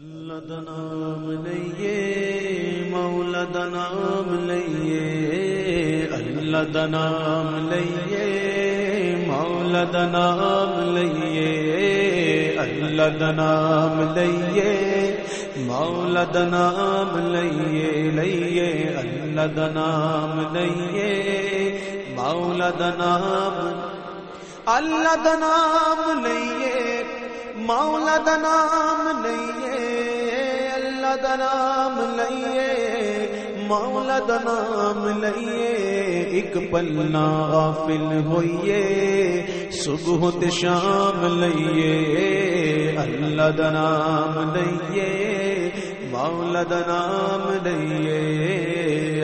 اللہ نام لئیے مولا نام لئیے اللہ نام لئیے مولا نام لئیے اللہ نام لئیے مولا نام لئیے لئیے اللہ نام لئیے مولا نام، اللہ نام لئیے مولا نام لئیے دام نام لئیے مولا نام لئیے، ایک پلنا غافل ہوئیے، صبح تے شام لئیے، اللہ نام لئیے مولا نام لئیے۔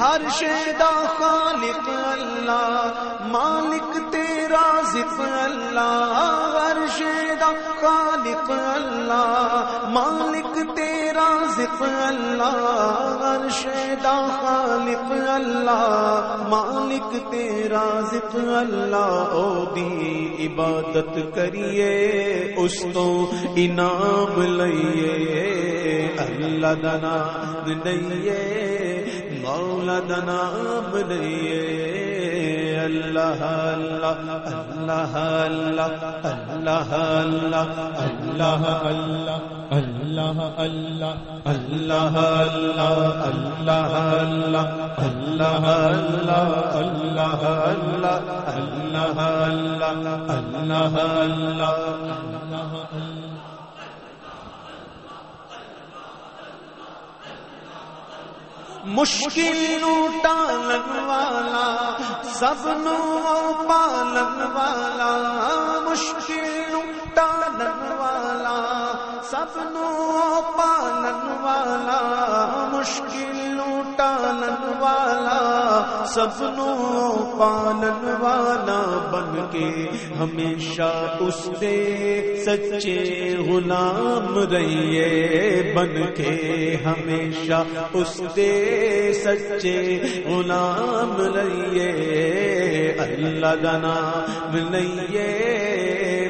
ہر شیدا خالق اللہ، مالک تیرا ذف اللہ، ہر شیدا خالق اللہ، مالک تیرا ذف اللہ، ہر شیدا خالق اللہ، مالک تیرا ذف اللہ، او دی عبادت کریے، اس تو انعام لئیے، اللہ دنا لئیے۔ مولا نام لئیے اللہ اللہ اللہ اللہ اللہ اللہ اللہ اللہ اللہ اللہ اللہ اللہ اللہ اللہ اللہ اللہ اللہ اللہ اللہ مشکل ٹالن والا سب نو پالن والا مشکل ٹالن والا سب نو پالن والا مشکل ٹالن والا سب نو پالن والا بن کے ہمیشہ اس دے سچے غلام رہیے بن کے ہمیشہ اس دے سچے غلام رہیے اللہ دنا ملئیے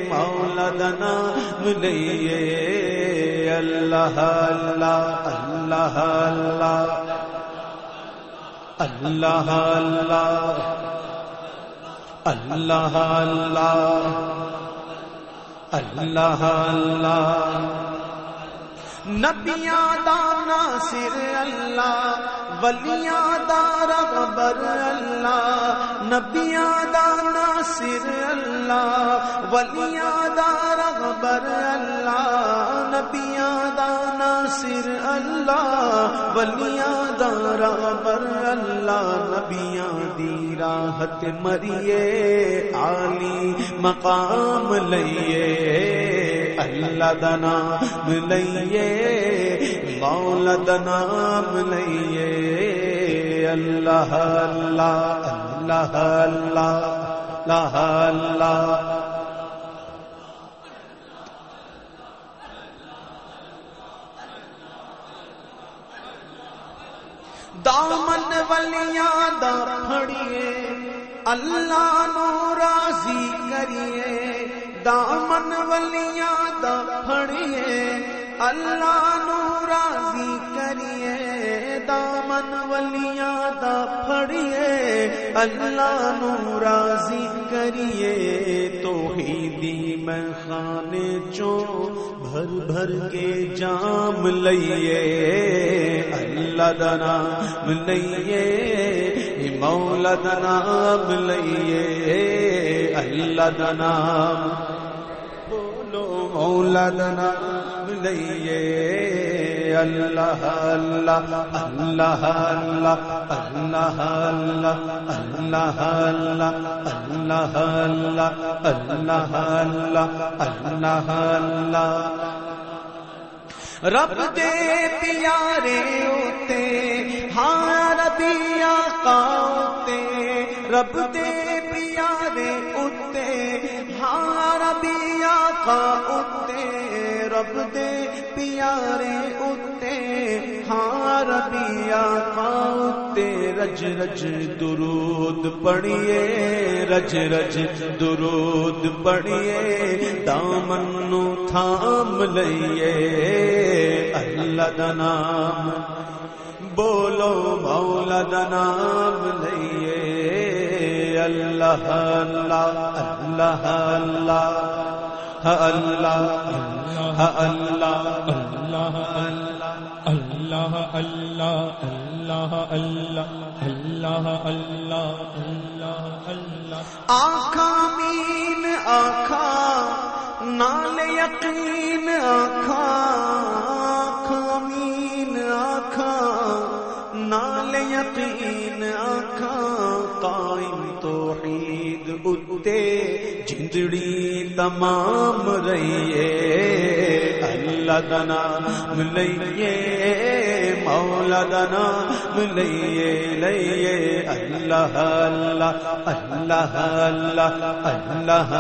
مولا دنا ملئیے اللہ اللہ اللہ اللہ اللہ اللہ اللہ اللہ اللہ اللہ نبیاں دانا سر اللہ، ولیاں دار خبر اللہ، نبیاں دانا سر اللہ، ولیاں دار خبر اللہ، نبیاں دانا سر اللہ، ولیاں دار خبر اللہ، نبیاں دی راحت مریے، عالی مقام لئیے، اللہ دنام لئیے، مولا دنام لئیے اللہ اللہ اللہ اللہ اللہ دامن ولیاں دا پھڑیے، اللہ نو راضی کریے۔ دامن ولیاں دا پھڑیے، اللہ نو راضی دامن ولیاں دا پھڑیے، اللہ نو راضی کریے۔ تو ہی دی میں خانے چوں بھر بھر کے جام لئیے۔ اللہ دنام لئیے مولا دنام لئیے۔ اللہ دنام بولو مولا لئیے اللہ اللہ اللہ اللہ اللہ اللہ اللہ اللہ اللہ اللہ اللہ اللہ رب دے پیارے ہوتے ہاں ربی آقا اتے رب دے اتے، رب دے پیارے اتے۔ ہاں ربی آقا اتے، رج رج درود پڑھیے۔ رج رج درود پڑھیے۔ دامن نو تھام لئیے۔ اللہ دا نام۔ بولو، مولا دا نام لئیے۔ اللہ اللہ اللہ اللہ۔ اللہ اللہ اللہ اللہ اللہ اللہ اللہ اللہ اللہ اللہ اللہ آخا مین آخا نال یقین آخا آخا توحید اتے جندڑی تمام رہیے اللہ دا نام لئیے مولا دا نام لئیے لئیے اللہ اللہ اللہ اللہ اللہ اللہ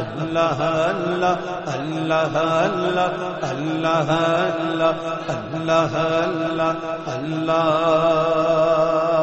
اللہ اللہ اللہ اللہ اللہ اللہ اللہ اللہ اللہ